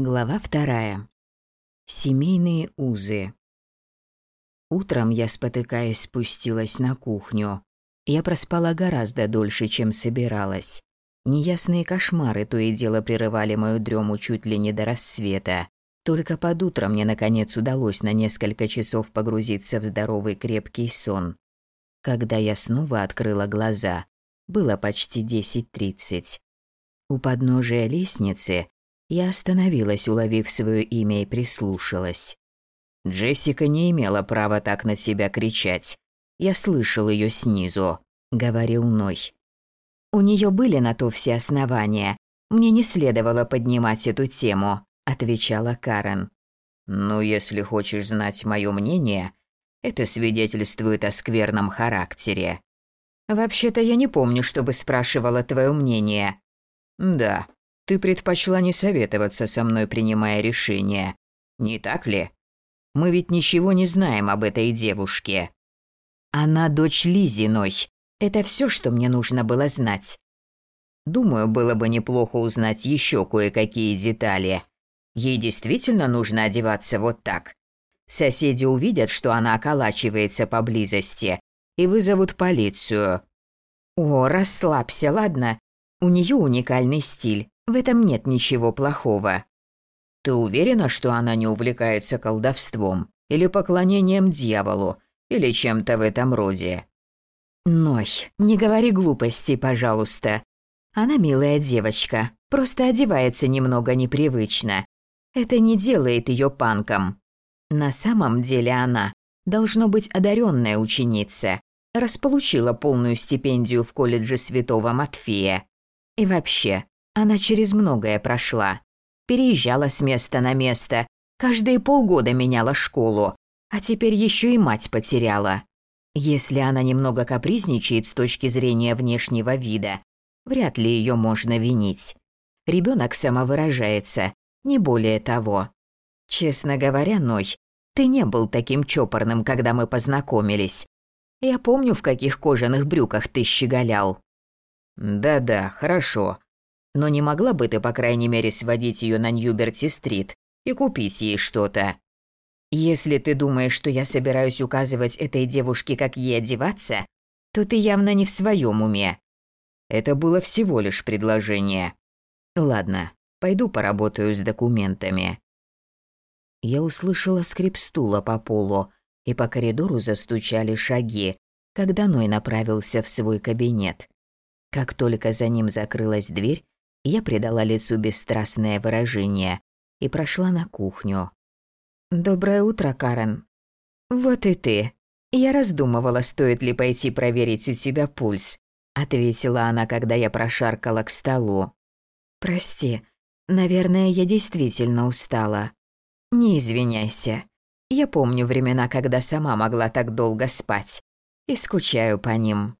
Глава вторая. Семейные узы. Утром я, спотыкаясь, спустилась на кухню. Я проспала гораздо дольше, чем собиралась. Неясные кошмары то и дело прерывали мою дрему чуть ли не до рассвета. Только под утро мне, наконец, удалось на несколько часов погрузиться в здоровый крепкий сон. Когда я снова открыла глаза, было почти 10.30. У подножия лестницы я остановилась, уловив свое имя и прислушалась. Джессика не имела права так на себя кричать. Я слышал ее снизу, говорил Ной. У нее были на то все основания. Мне не следовало поднимать эту тему, отвечала Карен. Ну, если хочешь знать мое мнение, это свидетельствует о скверном характере. Вообще-то я не помню, чтобы спрашивала твое мнение. Да, ты предпочла не советоваться со мной, принимая решение. Не так ли? Мы ведь ничего не знаем об этой девушке. Она дочь Лизиной. Это все, что мне нужно было знать. Думаю, было бы неплохо узнать еще кое-какие детали. Ей действительно нужно одеваться вот так. Соседи увидят, что она околачивается поблизости, и вызовут полицию. О, расслабься, ладно? У нее уникальный стиль. В этом нет ничего плохого. Ты уверена, что она не увлекается колдовством или поклонением дьяволу или чем-то в этом роде? Ной, не говори глупостей, пожалуйста. Она милая девочка, просто одевается немного непривычно. Это не делает ее панком. На самом деле она должно быть одаренная ученица, располучила полную стипендию в колледже Святого Матфея. И вообще, она через многое прошла. Переезжала с места на место, каждые полгода меняла школу, а теперь еще и мать потеряла. Если она немного капризничает с точки зрения внешнего вида, вряд ли ее можно винить. Ребенок самовыражается, не более того. Честно говоря, Ной, ты не был таким чопорным, когда мы познакомились. Я помню, в каких кожаных брюках ты щеголял. Да-да, хорошо. Но не могла бы ты, по крайней мере, сводить ее на Ньюберти-стрит и купить ей что-то? Если ты думаешь, что я собираюсь указывать этой девушке, как ей одеваться, то ты явно не в своем уме. Это было всего лишь предложение. Ладно, пойду поработаю с документами. Я услышала скрип стула по полу, и по коридору застучали шаги, когда Ной направился в свой кабинет. Как только за ним закрылась дверь, я придала лицу бесстрастное выражение и прошла на кухню. «Доброе утро, Карен». «Вот и ты. Я раздумывала, стоит ли пойти проверить у тебя пульс», ответила она, когда я прошаркала к столу. «Прости, наверное, я действительно устала». «Не извиняйся. Я помню времена, когда сама могла так долго спать. И скучаю по ним».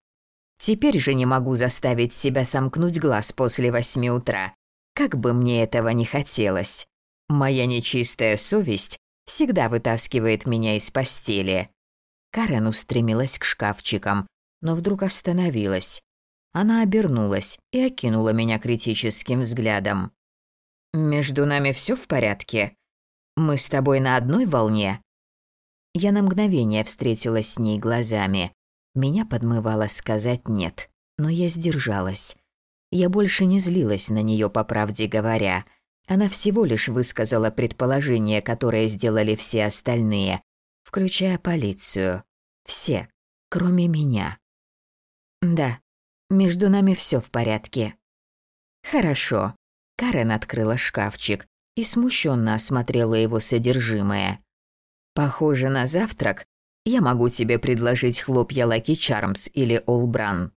Теперь же не могу заставить себя сомкнуть глаз после восьми утра, как бы мне этого не хотелось. Моя нечистая совесть всегда вытаскивает меня из постели. Карен устремилась к шкафчикам, но вдруг остановилась. Она обернулась и окинула меня критическим взглядом. «Между нами все в порядке? Мы с тобой на одной волне?» Я на мгновение встретилась с ней глазами. Меня подмывало сказать «нет», но я сдержалась. Я больше не злилась на нее, по правде говоря. Она всего лишь высказала предположение, которое сделали все остальные, включая полицию. Все, кроме меня. Да, между нами все в порядке. Хорошо. Карен открыла шкафчик и смущенно осмотрела его содержимое. Похоже на завтрак я могу тебе предложить хлопья Lucky Charms или Bran.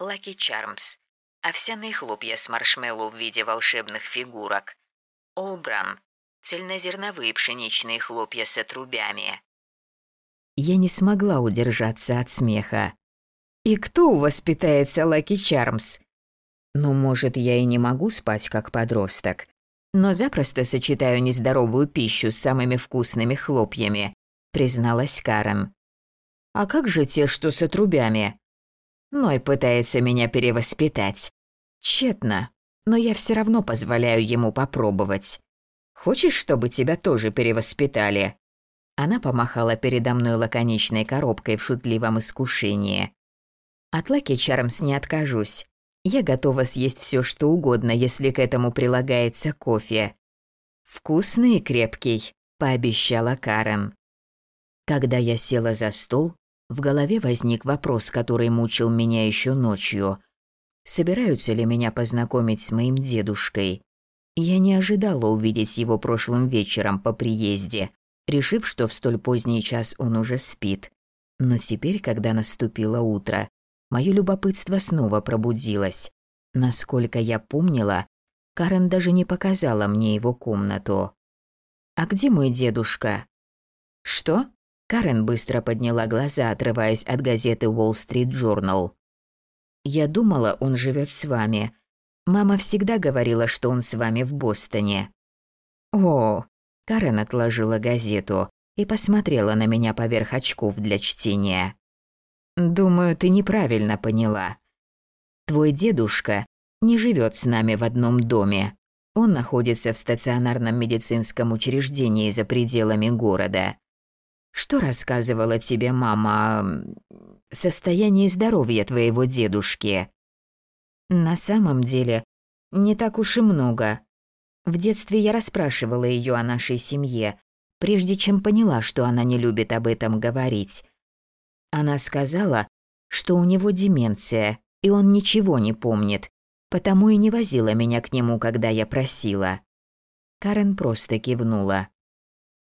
Lucky Charms. Овсяные хлопья с маршмеллоу в виде волшебных фигурок. Bran. Цельнозерновые пшеничные хлопья с отрубями. Я не смогла удержаться от смеха. «И кто у вас питается Lucky Charms?» «Ну, может, я и не могу спать как подросток, но запросто сочетаю нездоровую пищу с самыми вкусными хлопьями призналась Карен. «А как же те, что с отрубями?» Ной пытается меня перевоспитать. Тщетно, но я все равно позволяю ему попробовать. Хочешь, чтобы тебя тоже перевоспитали?» Она помахала передо мной лаконичной коробкой в шутливом искушении. От Лаки Чармс не откажусь. Я готова съесть все, что угодно, если к этому прилагается кофе. Вкусный и крепкий, пообещала Карен. Когда я села за стол, в голове возник вопрос, который мучил меня еще ночью. Собираются ли меня познакомить с моим дедушкой? Я не ожидала увидеть его прошлым вечером по приезде, решив, что в столь поздний час он уже спит. Но теперь, когда наступило утро, мое любопытство снова пробудилось. Насколько я помнила, Карен даже не показала мне его комнату. «А где мой дедушка?» «Что?» Карен быстро подняла глаза, отрываясь от газеты Wall Street Journal. «Я думала, он живет с вами. Мама всегда говорила, что он с вами в Бостоне». «О, Карен отложила газету и посмотрела на меня поверх очков для чтения. «Думаю, ты неправильно поняла. Твой дедушка не живет с нами в одном доме. Он находится в стационарном медицинском учреждении за пределами города. Что рассказывала тебе мама о состоянии здоровья твоего дедушки?» «На самом деле, не так уж и много», в детстве я расспрашивала ее о нашей семье, прежде чем поняла, что она не любит об этом говорить. Она сказала, что у него деменция, и он ничего не помнит, потому и не возила меня к нему, когда я просила. Карен просто кивнула.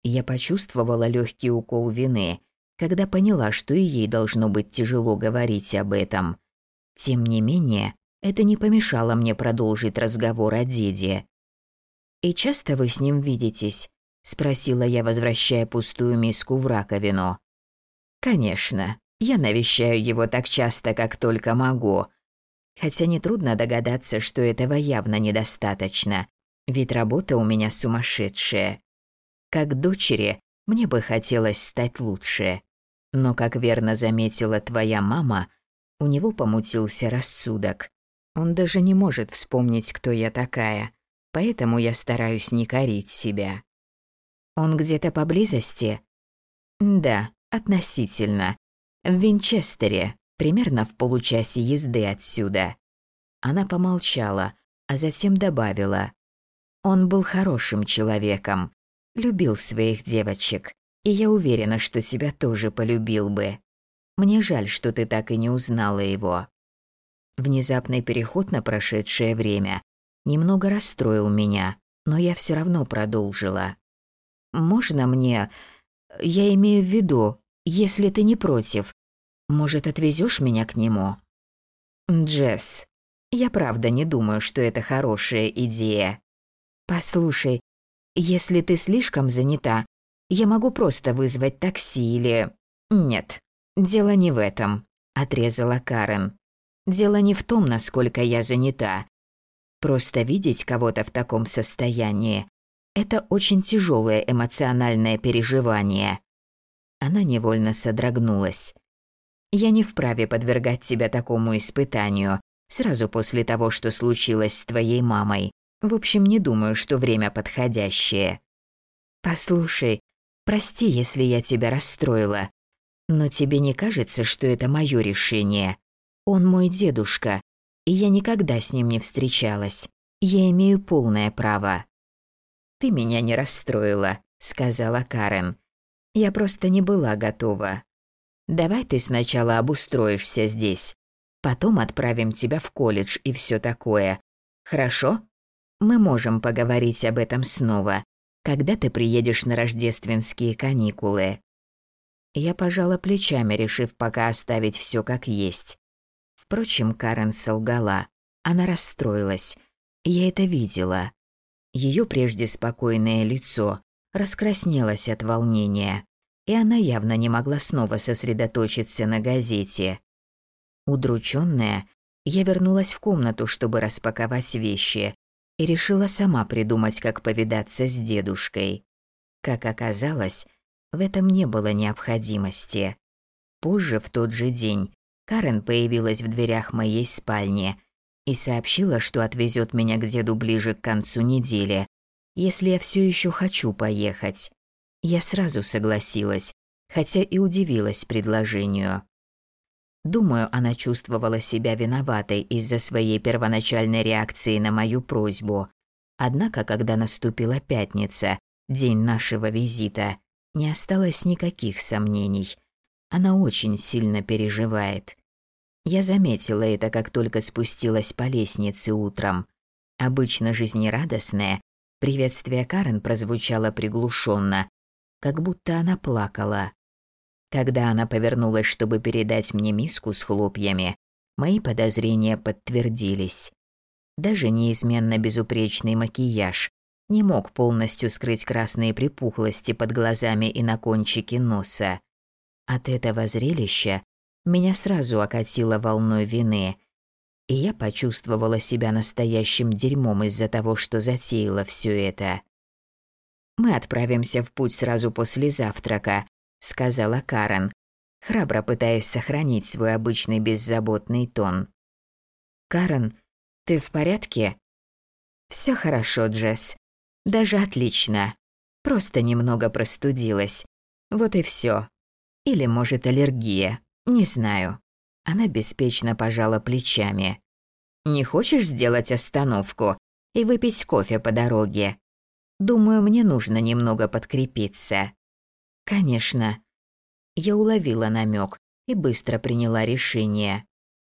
Я почувствовала легкий укол вины, когда поняла, что и ей должно быть тяжело говорить об этом. Тем не менее, это не помешало мне продолжить разговор о деде. «И часто вы с ним видитесь?» – спросила я, возвращая пустую миску в раковину. «Конечно, я навещаю его так часто, как только могу. Хотя нетрудно догадаться, что этого явно недостаточно, ведь работа у меня сумасшедшая. Как дочери, мне бы хотелось стать лучше. Но, как верно заметила твоя мама, у него помутился рассудок. Он даже не может вспомнить, кто я такая поэтому я стараюсь не корить себя. Он где-то поблизости? Да, относительно. В Винчестере, примерно в получасе езды отсюда. Она помолчала, а затем добавила. Он был хорошим человеком, любил своих девочек, и я уверена, что тебя тоже полюбил бы. Мне жаль, что ты так и не узнала его. Внезапный переход на прошедшее время немного расстроил меня, но я все равно продолжила. «Можно мне... Я имею в виду, если ты не против, может, отвезешь меня к нему?» «Джесс, я правда не думаю, что это хорошая идея. Послушай, если ты слишком занята, я могу просто вызвать такси или... Нет, дело не в этом, отрезала Карен. Дело не в том, насколько я занята. Просто видеть кого-то в таком состоянии – это очень тяжелое эмоциональное переживание. Она невольно содрогнулась. Я не вправе подвергать себя такому испытанию сразу после того, что случилось с твоей мамой. В общем, не думаю, что время подходящее. Послушай, прости, если я тебя расстроила, но тебе не кажется, что это моё решение? Он мой дедушка, и я никогда с ним не встречалась. Я имею полное право». «Ты меня не расстроила», — сказала Карен. «Я просто не была готова. Давай ты сначала обустроишься здесь. Потом отправим тебя в колледж и все такое. Хорошо? Мы можем поговорить об этом снова, когда ты приедешь на рождественские каникулы». Я пожала плечами, решив пока оставить все как есть. Впрочем, Карен солгала. Она расстроилась. Я это видела. Ее прежде спокойное лицо раскраснелось от волнения, и она явно не могла снова сосредоточиться на газете. Удрученная, я вернулась в комнату, чтобы распаковать вещи, и решила сама придумать, как повидаться с дедушкой. Как оказалось, в этом не было необходимости. Позже, в тот же день, Карен появилась в дверях моей спальни и сообщила, что отвезет меня к деду ближе к концу недели, если я все еще хочу поехать. Я сразу согласилась, хотя и удивилась предложению. Думаю, она чувствовала себя виноватой из-за своей первоначальной реакции на мою просьбу. Однако, когда наступила пятница, день нашего визита, не осталось никаких сомнений. Она очень сильно переживает. Я заметила это, как только спустилась по лестнице утром. Обычно жизнерадостная, приветствие Карен прозвучало приглушенно, как будто она плакала. Когда она повернулась, чтобы передать мне миску с хлопьями, мои подозрения подтвердились. Даже неизменно безупречный макияж не мог полностью скрыть красные припухлости под глазами и на кончике носа. От этого зрелища меня сразу окатило волной вины, и я почувствовала себя настоящим дерьмом из-за того, что затеяла все это. «Мы отправимся в путь сразу после завтрака», — сказала Карен, храбро пытаясь сохранить свой обычный беззаботный тон. «Карен, ты в порядке?» Все хорошо, Джесс. Даже отлично. Просто немного простудилась. Вот и все. Или, может, аллергия. Не знаю. Она беспечно пожала плечами. Не хочешь сделать остановку и выпить кофе по дороге? Думаю, мне нужно немного подкрепиться. Конечно. Я уловила намек и быстро приняла решение.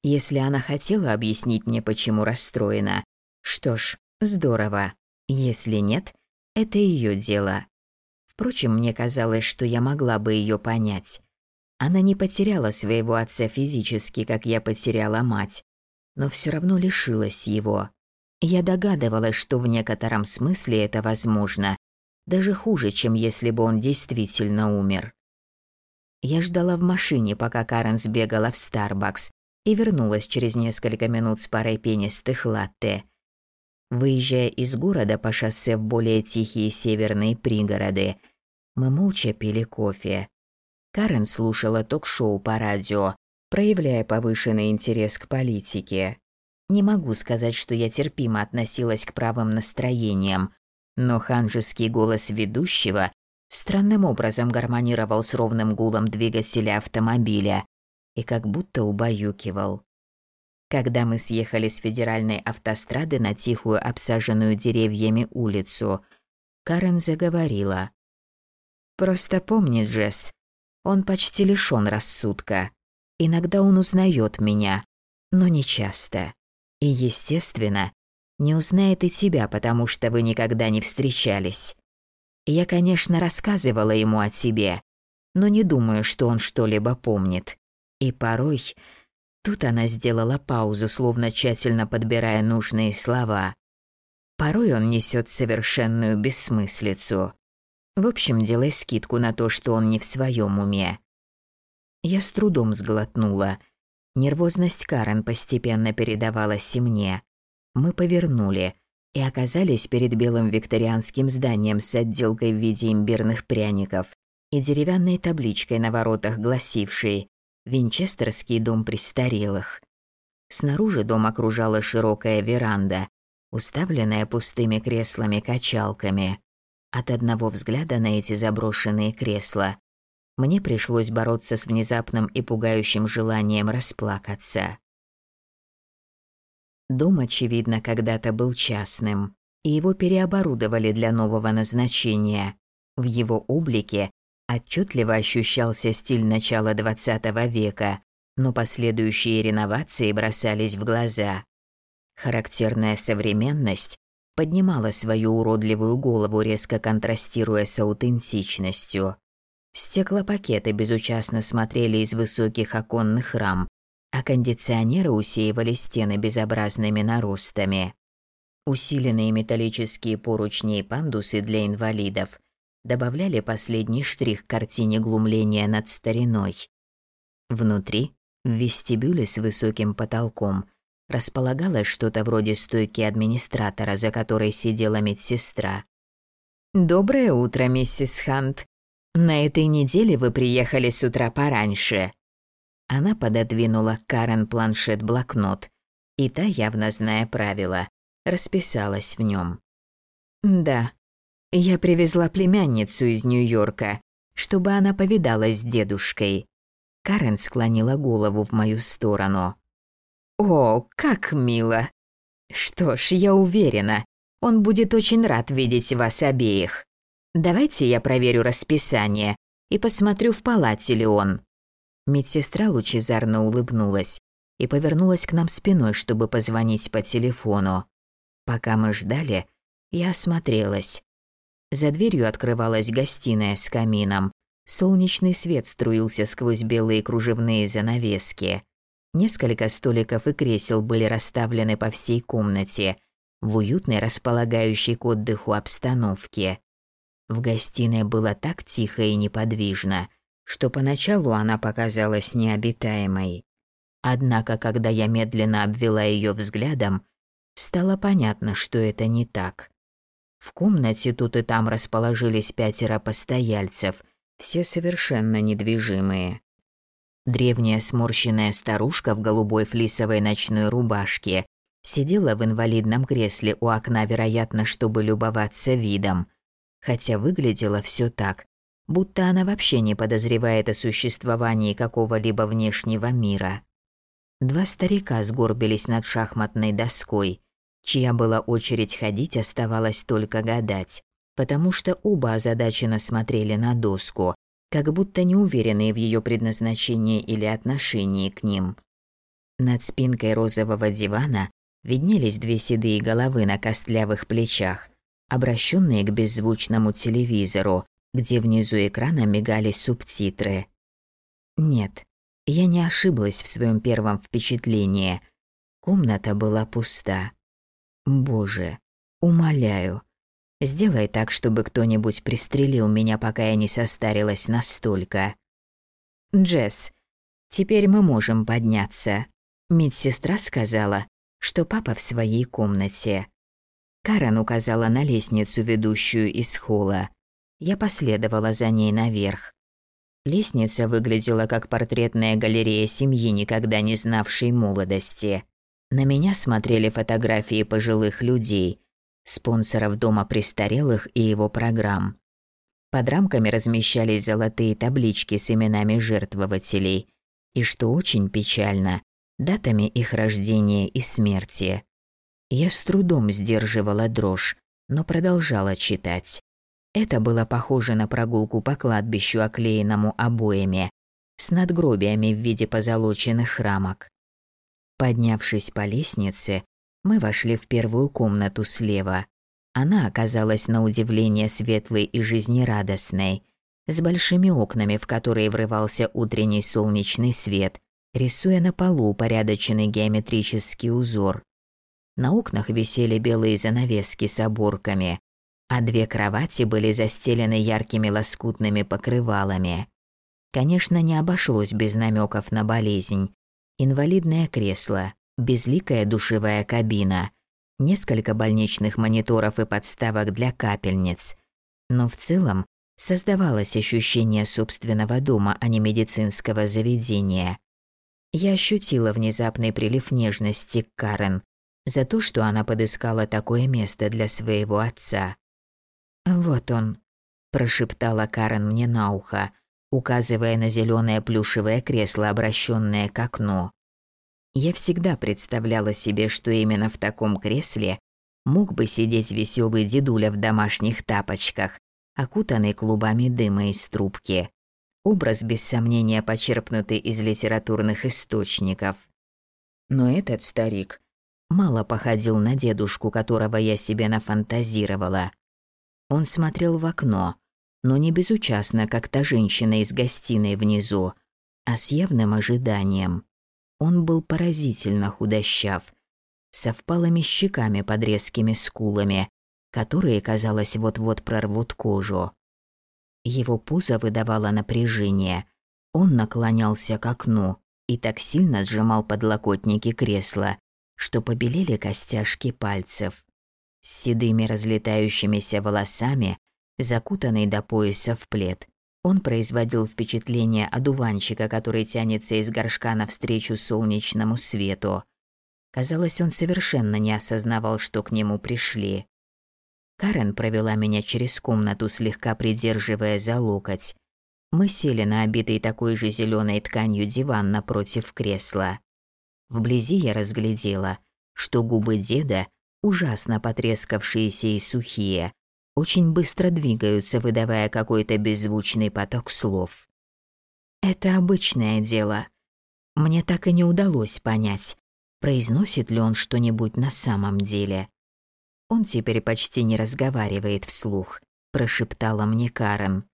Если она хотела объяснить мне, почему расстроена, что ж, здорово. Если нет, это ее дело. Впрочем, мне казалось, что я могла бы ее понять. Она не потеряла своего отца физически, как я потеряла мать, но все равно лишилась его. Я догадывалась, что в некотором смысле это возможно, даже хуже, чем если бы он действительно умер. Я ждала в машине, пока Карен сбегала в Старбакс и вернулась через несколько минут с парой пенистых латте. Выезжая из города по шоссе в более тихие северные пригороды, мы молча пили кофе. Карен слушала ток-шоу по радио, проявляя повышенный интерес к политике. Не могу сказать, что я терпимо относилась к правым настроениям, но ханжеский голос ведущего странным образом гармонировал с ровным гулом двигателя автомобиля и как будто убаюкивал. Когда мы съехали с федеральной автострады на тихую, обсаженную деревьями улицу, Карен заговорила. «Просто помни, Джесс, он почти лишён рассудка. Иногда он узнает меня, но не часто. И, естественно, не узнает и тебя, потому что вы никогда не встречались. Я, конечно, рассказывала ему о тебе, но не думаю, что он что-либо помнит. И порой Тут она сделала паузу, словно тщательно подбирая нужные слова. Порой он несет совершенную бессмыслицу. В общем, делай скидку на то, что он не в своем уме. Я с трудом сглотнула. Нервозность Карен постепенно передавалась и мне. Мы повернули и оказались перед белым викторианским зданием с отделкой в виде имбирных пряников и деревянной табличкой на воротах, гласившей Винчестерский дом престарелых. Снаружи дом окружала широкая веранда, уставленная пустыми креслами-качалками. От одного взгляда на эти заброшенные кресла мне пришлось бороться с внезапным и пугающим желанием расплакаться. Дом, очевидно, когда-то был частным, и его переоборудовали для нового назначения. В его облике Отчетливо ощущался стиль начала XX века, но последующие реновации бросались в глаза. Характерная современность поднимала свою уродливую голову, резко контрастируя с аутентичностью. Стеклопакеты безучастно смотрели из высоких оконных рам, а кондиционеры усеивали стены безобразными наростами. Усиленные металлические поручни и пандусы для инвалидов добавляли последний штрих к картине глумления над стариной. Внутри, в вестибюле с высоким потолком, располагалось что-то вроде стойки администратора, за которой сидела медсестра. «Доброе утро, миссис Хант. На этой неделе вы приехали с утра пораньше». Она пододвинула Карен планшет-блокнот, и та, явно зная правила, расписалась в нем. «Да, Я привезла племянницу из Нью-Йорка, чтобы она повидалась с дедушкой. Карен склонила голову в мою сторону. О, как мило. Что ж, я уверена, он будет очень рад видеть вас обеих. Давайте я проверю расписание и посмотрю, в палате ли он. Медсестра лучезарно улыбнулась и повернулась к нам спиной, чтобы позвонить по телефону. Пока мы ждали, я осмотрелась. За дверью открывалась гостиная с камином. Солнечный свет струился сквозь белые кружевные занавески. Несколько столиков и кресел были расставлены по всей комнате, в уютной, располагающей к отдыху обстановке. В гостиной было так тихо и неподвижно, что поначалу она показалась необитаемой. Однако, когда я медленно обвела ее взглядом, стало понятно, что это не так. В комнате тут и там расположились пятеро постояльцев, все совершенно недвижимые. Древняя сморщенная старушка в голубой флисовой ночной рубашке сидела в инвалидном кресле у окна, вероятно, чтобы любоваться видом, хотя выглядело все так, будто она вообще не подозревает о существовании какого-либо внешнего мира. Два старика сгорбились над шахматной доской, чья была очередь ходить, оставалось только гадать, потому что оба озадаченно смотрели на доску, как будто не уверенные в ее предназначении или отношении к ним. Над спинкой розового дивана виднелись две седые головы на костлявых плечах, обращенные к беззвучному телевизору, где внизу экрана мигали субтитры. Нет, я не ошиблась в своем первом впечатлении. Комната была пуста. Боже, умоляю, сделай так, чтобы кто-нибудь пристрелил меня, пока я не состарилась настолько. Джесс, теперь мы можем подняться. Медсестра сказала, что папа в своей комнате. Карен указала на лестницу, ведущую из холла. Я последовала за ней наверх. Лестница выглядела как портретная галерея семьи, никогда не знавшей молодости. На меня смотрели фотографии пожилых людей, спонсоров Дома престарелых и его программ. Под рамками размещались золотые таблички с именами жертвователей и, что очень печально, датами их рождения и смерти. Я с трудом сдерживала дрожь, но продолжала читать. Это было похоже на прогулку по кладбищу, оклеенному обоями, с надгробиями в виде позолоченных рамок. Поднявшись по лестнице, мы вошли в первую комнату слева. Она оказалась на удивление светлой и жизнерадостной, с большими окнами, в которые врывался утренний солнечный свет, рисуя на полу упорядоченный геометрический узор. На окнах висели белые занавески с оборками, а две кровати были застелены яркими лоскутными покрывалами. Конечно, не обошлось без намеков на болезнь. Инвалидное кресло, безликая душевая кабина, несколько больничных мониторов и подставок для капельниц. Но в целом создавалось ощущение собственного дома, а не медицинского заведения. Я ощутила внезапный прилив нежности к Карен за то, что она подыскала такое место для своего отца. «Вот он», – прошептала Карен мне на ухо, указывая на зеленое плюшевое кресло, обращенное к окну. Я всегда представляла себе, что именно в таком кресле мог бы сидеть веселый дедуля в домашних тапочках, окутанный клубами дыма из трубки. Образ, без сомнения, почерпнутый из литературных источников. Но этот старик мало походил на дедушку, которого я себе нафантазировала. Он смотрел в окно, но не безучастно, как та женщина из гостиной внизу, а с явным ожиданием. Он был поразительно худощав, со впалыми щеками под резкими скулами, которые, казалось, вот-вот прорвут кожу. Его пузо выдавало напряжение. Он наклонялся к окну и так сильно сжимал подлокотники кресла, что побелели костяшки пальцев с седыми разлетающимися волосами, закутанный до пояса в плед. Он производил впечатление одуванчика, который тянется из горшка навстречу солнечному свету. Казалось, он совершенно не осознавал, что к нему пришли. Карен провела меня через комнату, слегка придерживая за локоть. Мы сели на обитый такой же зеленой тканью диван напротив кресла. Вблизи я разглядела, что губы деда, ужасно потрескавшиеся и сухие, очень быстро двигаются, выдавая какой-то беззвучный поток слов. Это обычное дело. Мне так и не удалось понять, произносит ли он что-нибудь на самом деле. Он теперь почти не разговаривает вслух, прошептала мне Карен.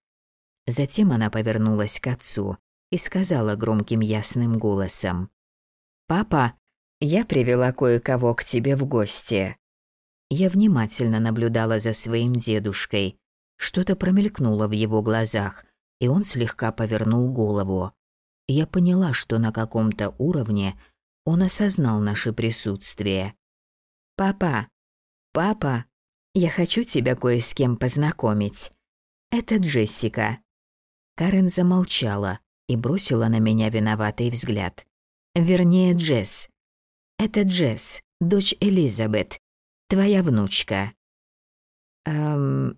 Затем она повернулась к отцу и сказала громким ясным голосом: "Папа, я привела кое-кого к тебе в гости". Я внимательно наблюдала за своим дедушкой. Что-то промелькнуло в его глазах, и он слегка повернул голову. Я поняла, что на каком-то уровне он осознал наше присутствие. «Папа, «Папа, я хочу тебя кое с кем познакомить. Это Джессика». Карен замолчала и бросила на меня виноватый взгляд. Вернее, Джесс. Это Джесс, дочь Элизабет, твоя внучка. Эм,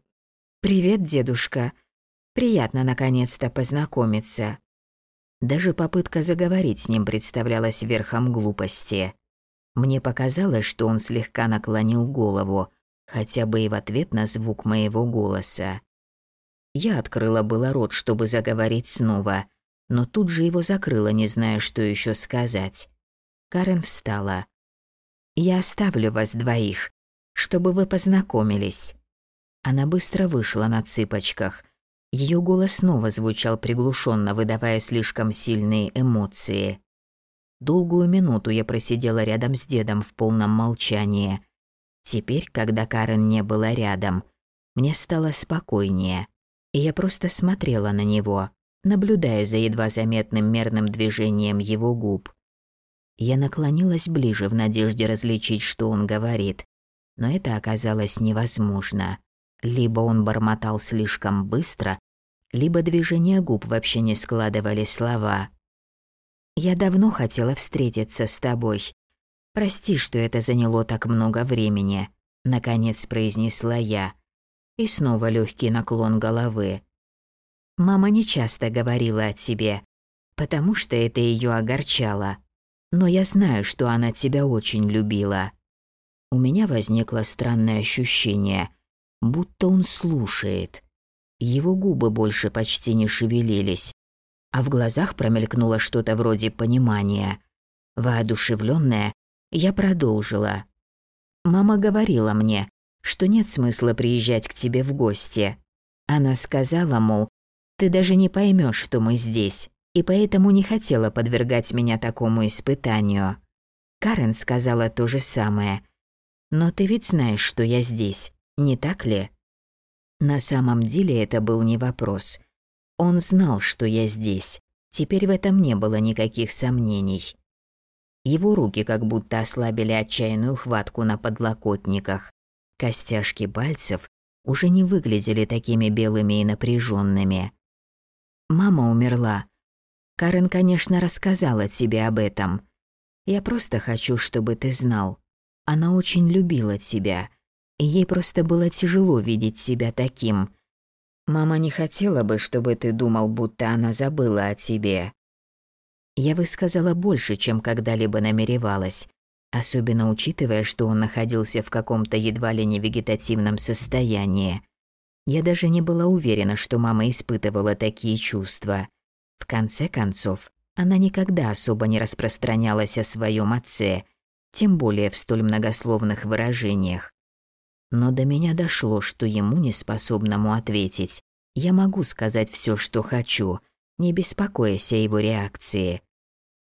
привет, дедушка. Приятно наконец-то познакомиться. Даже попытка заговорить с ним представлялась верхом глупости. Мне показалось, что он слегка наклонил голову, хотя бы и в ответ на звук моего голоса. Я открыла было рот, чтобы заговорить снова, но тут же его закрыла, не зная, что еще сказать. Карен встала. «Я оставлю вас двоих, чтобы вы познакомились». Она быстро вышла на цыпочках. Ее голос снова звучал приглушенно, выдавая слишком сильные эмоции. Долгую минуту я просидела рядом с дедом в полном молчании. Теперь, когда Карен не была рядом, мне стало спокойнее, и я просто смотрела на него, наблюдая за едва заметным мерным движением его губ. Я наклонилась ближе в надежде различить, что он говорит, но это оказалось невозможно. Либо он бормотал слишком быстро, либо движения губ вообще не складывали слова. Я давно хотела встретиться с тобой. Прости, что это заняло так много времени, наконец произнесла я. И снова легкий наклон головы. Мама не часто говорила о тебе, потому что это ее огорчало. Но я знаю, что она тебя очень любила. У меня возникло странное ощущение, будто он слушает. Его губы больше почти не шевелились, а в глазах промелькнуло что-то вроде понимания. Воодушевленная, я продолжила. «Мама говорила мне, что нет смысла приезжать к тебе в гости. Она сказала, мол, ты даже не поймешь, что мы здесь, и поэтому не хотела подвергать меня такому испытанию. Карен сказала то же самое. Но ты ведь знаешь, что я здесь, не так ли? На самом деле это был не вопрос. Он знал, что я здесь. Теперь в этом не было никаких сомнений. Его руки как будто ослабили отчаянную хватку на подлокотниках. Костяшки пальцев уже не выглядели такими белыми и напряженными. Мама умерла. Карен, конечно, рассказала тебе об этом. Я просто хочу, чтобы ты знал. Она очень любила тебя, и ей просто было тяжело видеть себя таким. Мама не хотела бы, чтобы ты думал, будто она забыла о тебе. Я высказала больше, чем когда-либо намеревалась, особенно учитывая, что он находился в каком-то едва ли не вегетативном состоянии. Я даже не была уверена, что мама испытывала такие чувства. В конце концов, она никогда особо не распространялась о своем отце, тем более в столь многословных выражениях. Но до меня дошло, что ему, неспособному ответить, я могу сказать все, что хочу, не беспокоясь о его реакции.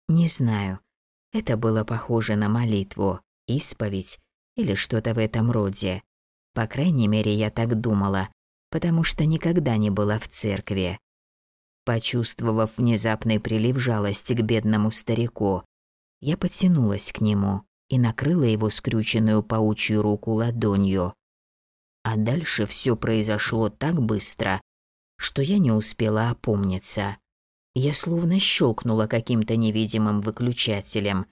Не знаю, это было похоже на молитву, исповедь или что-то в этом роде. По крайней мере, я так думала, потому что никогда не была в церкви. Почувствовав внезапный прилив жалости к бедному старику, я потянулась к нему и накрыла его скрюченную паучью руку ладонью. А дальше все произошло так быстро, что я не успела опомниться. Я словно щелкнула каким-то невидимым выключателем.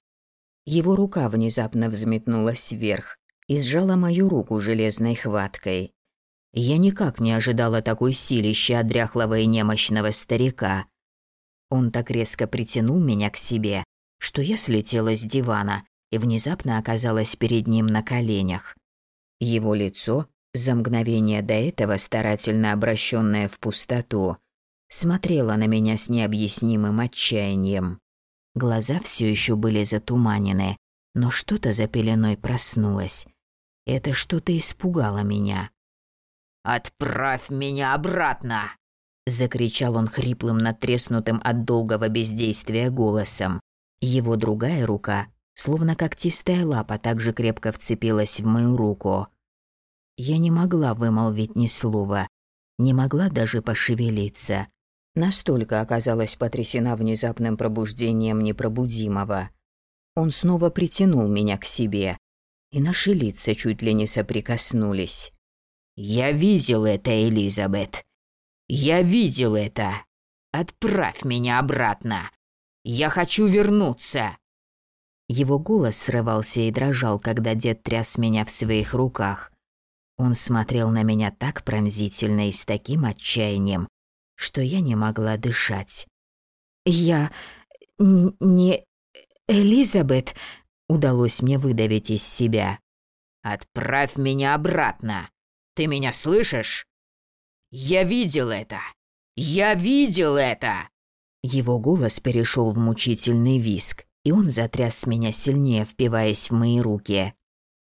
Его рука внезапно взметнулась вверх и сжала мою руку железной хваткой. Я никак не ожидала такой силищи от дряхлого и немощного старика. Он так резко притянул меня к себе, что я слетела с дивана и внезапно оказалась перед ним на коленях. Его лицо, за мгновение до этого старательно обращенное в пустоту, смотрело на меня с необъяснимым отчаянием. Глаза все еще были затуманены, но что-то за пеленой проснулось. Это что-то испугало меня. «Отправь меня обратно!» Закричал он хриплым, натреснутым от долгого бездействия голосом. Его другая рука, словно когтистая лапа, также крепко вцепилась в мою руку. Я не могла вымолвить ни слова, не могла даже пошевелиться. Настолько оказалась потрясена внезапным пробуждением непробудимого. Он снова притянул меня к себе, и наши лица чуть ли не соприкоснулись. «Я видел это, Элизабет. Я видел это. Отправь меня обратно. Я хочу вернуться». Его голос срывался и дрожал, когда дед тряс меня в своих руках. Он смотрел на меня так пронзительно и с таким отчаянием, что я не могла дышать. «Я... не... Элизабет...» удалось мне выдавить из себя. «Отправь меня обратно!» Ты меня слышишь? Я видел это. Я видел это. Его голос перешел в мучительный виск, и он затряс меня сильнее, впиваясь в мои руки.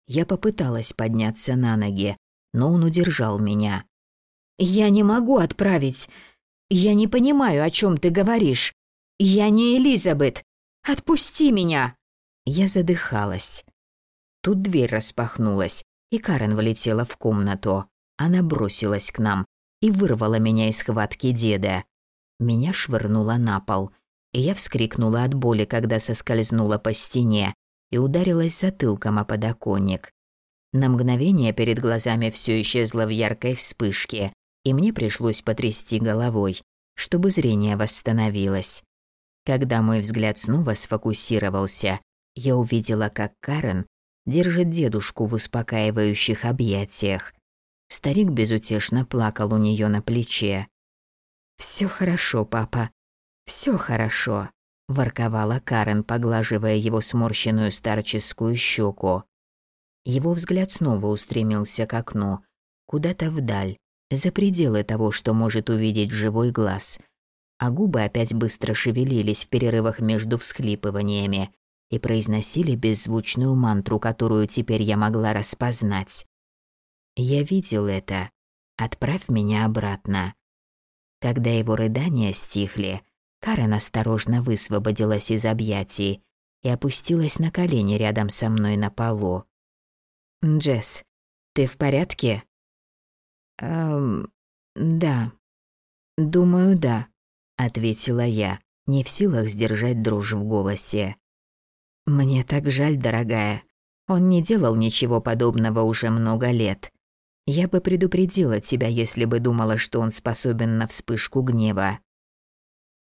Я попыталась подняться на ноги, но он удержал меня. «Я не могу отправить. Я не понимаю, о чем ты говоришь. Я не Элизабет. Отпусти меня!» Я задыхалась. Тут дверь распахнулась, и Карен влетела в комнату. Она бросилась к нам и вырвала меня из схватки деда. Меня швырнуло на пол, и я вскрикнула от боли, когда соскользнула по стене и ударилась затылком о подоконник. На мгновение перед глазами все исчезло в яркой вспышке, и мне пришлось потрясти головой, чтобы зрение восстановилось. Когда мой взгляд снова сфокусировался, я увидела, как Карен держит дедушку в успокаивающих объятиях. Старик безутешно плакал у нее на плече. Все хорошо, папа. Все хорошо, ворковала Карен, поглаживая его сморщенную старческую щеку. Его взгляд снова устремился к окну, куда-то вдаль, за пределы того, что может увидеть живой глаз. А губы опять быстро шевелились в перерывах между всхлипываниями, и произносили беззвучную мантру, которую теперь я могла распознать. Я видел это. Отправь меня обратно. Когда его рыдания стихли, Карен осторожно высвободилась из объятий и опустилась на колени рядом со мной на полу. «Джесс, ты в порядке?» «Эм, да. Думаю, да», — ответила я, не в силах сдержать дрожь в голосе. «Мне так жаль, дорогая. Он не делал ничего подобного уже много лет. Я бы предупредила тебя, если бы думала, что он способен на вспышку гнева».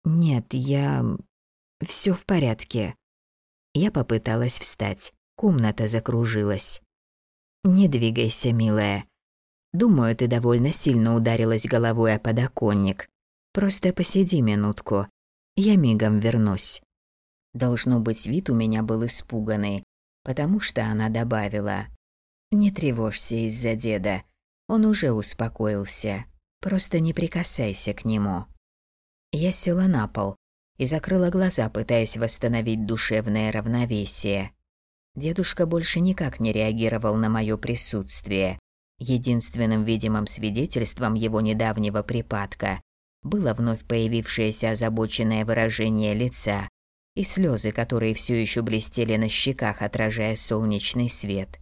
«Нет, я... все в порядке». Я попыталась встать. Комната закружилась. «Не двигайся, милая. Думаю, ты довольно сильно ударилась головой о подоконник. Просто посиди минутку. Я мигом вернусь». Должно быть, вид у меня был испуганный, потому что она добавила. «Не тревожься из-за деда. Он уже успокоился. Просто не прикасайся к нему». Я села на пол и закрыла глаза, пытаясь восстановить душевное равновесие. Дедушка больше никак не реагировал на мое присутствие. Единственным видимым свидетельством его недавнего припадка было вновь появившееся озабоченное выражение лица, и слезы, которые все еще блестели на щеках, отражая солнечный свет.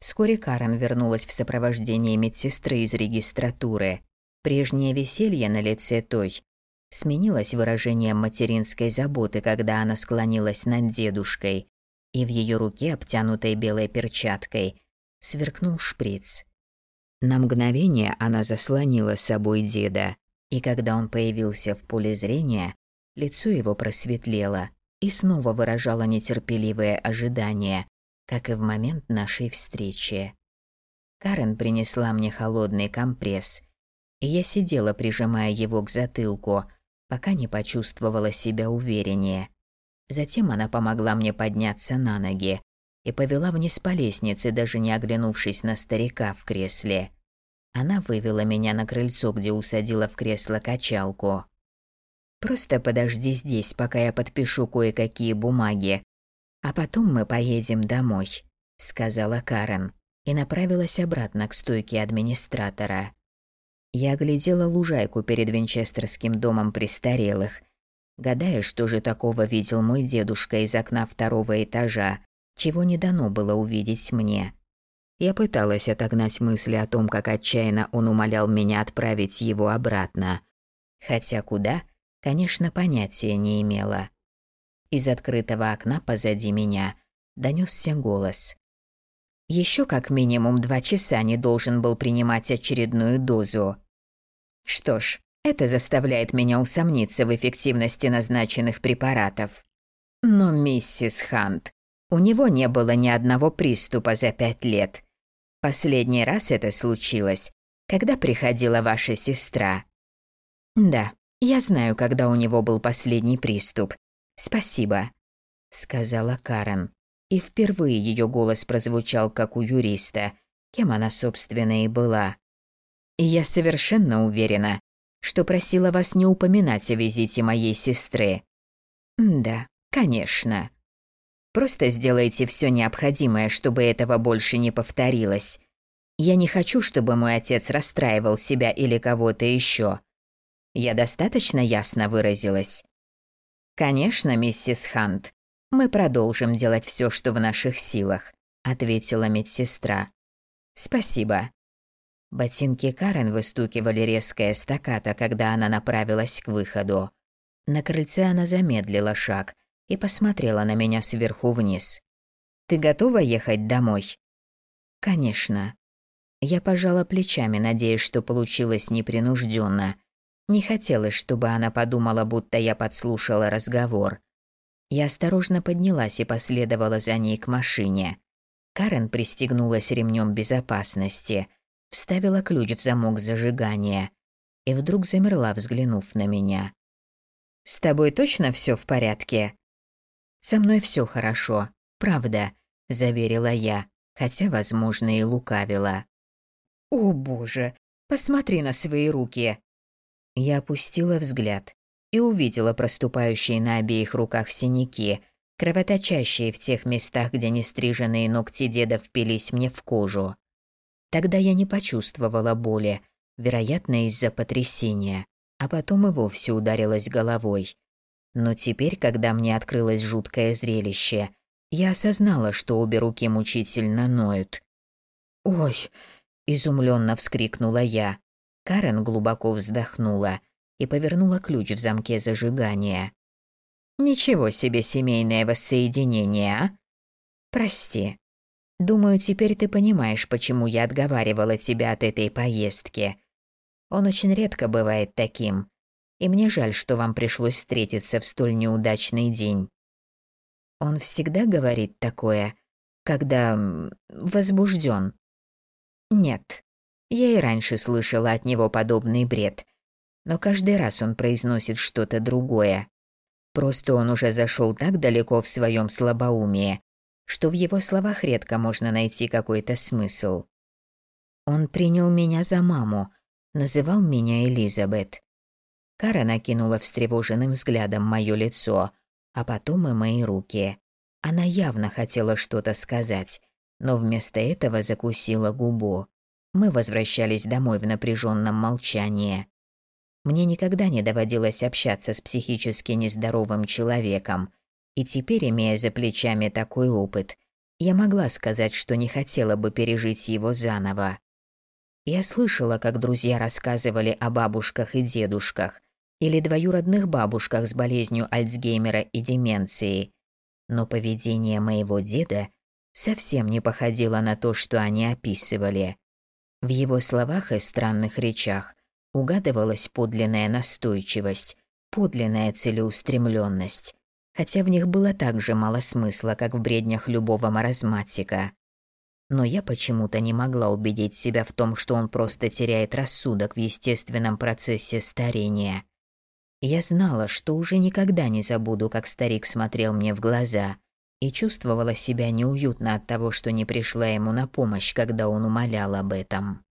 Вскоре Карен вернулась в сопровождении медсестры из регистратуры. Прежнее веселье на лице той сменилось выражением материнской заботы, когда она склонилась над дедушкой, и в ее руке, обтянутой белой перчаткой, сверкнул шприц. На мгновение она заслонила собой деда, и когда он появился в поле зрения, лицо его просветлело, и снова выражала нетерпеливое ожидание, как и в момент нашей встречи. Карен принесла мне холодный компресс, и я сидела, прижимая его к затылку, пока не почувствовала себя увереннее. Затем она помогла мне подняться на ноги и повела вниз по лестнице, даже не оглянувшись на старика в кресле. Она вывела меня на крыльцо, где усадила в кресло качалку. «Просто подожди здесь, пока я подпишу кое-какие бумаги, а потом мы поедем домой», — сказала Карен и направилась обратно к стойке администратора. Я оглядела лужайку перед Винчестерским домом престарелых, гадая, что же такого видел мой дедушка из окна второго этажа, чего не дано было увидеть мне. Я пыталась отогнать мысли о том, как отчаянно он умолял меня отправить его обратно. Хотя куда, конечно, понятия не имела. Из открытого окна позади меня донесся голос. Еще как минимум два часа не должен был принимать очередную дозу. Что ж, это заставляет меня усомниться в эффективности назначенных препаратов. Но, миссис Хант, у него не было ни одного приступа за пять лет. Последний раз это случилось, когда приходила ваша сестра. Да, я знаю, когда у него был последний приступ. Спасибо, сказала Карен и впервые ее голос прозвучал как у юриста, кем она, собственно, и была. И я совершенно уверена, что просила вас не упоминать о визите моей сестры. Да, конечно. Просто сделайте все необходимое, чтобы этого больше не повторилось. Я не хочу, чтобы мой отец расстраивал себя или кого-то еще. Я достаточно ясно выразилась. Конечно, миссис Хант, «Мы продолжим делать все, что в наших силах», — ответила медсестра. «Спасибо». Ботинки Карен выстукивали резкое стаката, когда она направилась к выходу. На крыльце она замедлила шаг и посмотрела на меня сверху вниз. «Ты готова ехать домой?» «Конечно». Я пожала плечами, надеясь, что получилось непринужденно. Не хотелось, чтобы она подумала, будто я подслушала разговор. Я осторожно поднялась и последовала за ней к машине. Карен пристегнулась ремнем безопасности, вставила ключ в замок зажигания и вдруг замерла, взглянув на меня. «С тобой точно все в порядке?» «Со мной все хорошо, правда», – заверила я, хотя, возможно, и лукавила. «О, боже, посмотри на свои руки!» Я опустила взгляд и увидела проступающие на обеих руках синяки, кровоточащие в тех местах, где нестриженные ногти деда впились мне в кожу. Тогда я не почувствовала боли, вероятно, из-за потрясения, а потом и вовсе ударилась головой. Но теперь, когда мне открылось жуткое зрелище, я осознала, что обе руки мучительно ноют. «Ой!» – изумленно вскрикнула я. Карен глубоко вздохнула и повернула ключ в замке зажигания. «Ничего себе семейное воссоединение, а? Прости. Думаю, теперь ты понимаешь, почему я отговаривала тебя от этой поездки. Он очень редко бывает таким, и мне жаль, что вам пришлось встретиться в столь неудачный день. Он всегда говорит такое, когда возбужден. Нет, я и раньше слышала от него подобный бред, но каждый раз он произносит что-то другое. Просто он уже зашел так далеко в своем слабоумии, что в его словах редко можно найти какой-то смысл. Он принял меня за маму, называл меня Элизабет. Кара накинула встревоженным взглядом моё лицо, а потом и мои руки. Она явно хотела что-то сказать, но вместо этого закусила губу. Мы возвращались домой в напряженном молчании. Мне никогда не доводилось общаться с психически нездоровым человеком, и теперь, имея за плечами такой опыт, я могла сказать, что не хотела бы пережить его заново. Я слышала, как друзья рассказывали о бабушках и дедушках или двоюродных бабушках с болезнью Альцгеймера и деменцией, но поведение моего деда совсем не походило на то, что они описывали. В его словах и странных речах угадывалась подлинная настойчивость, подлинная целеустремленность, хотя в них было так же мало смысла, как в бреднях любого маразматика. но я почему-то не могла убедить себя в том, что он просто теряет рассудок в естественном процессе старения. Я знала, что уже никогда не забуду, как старик смотрел мне в глаза, и чувствовала себя неуютно от того, что не пришла ему на помощь, когда он умолял об этом.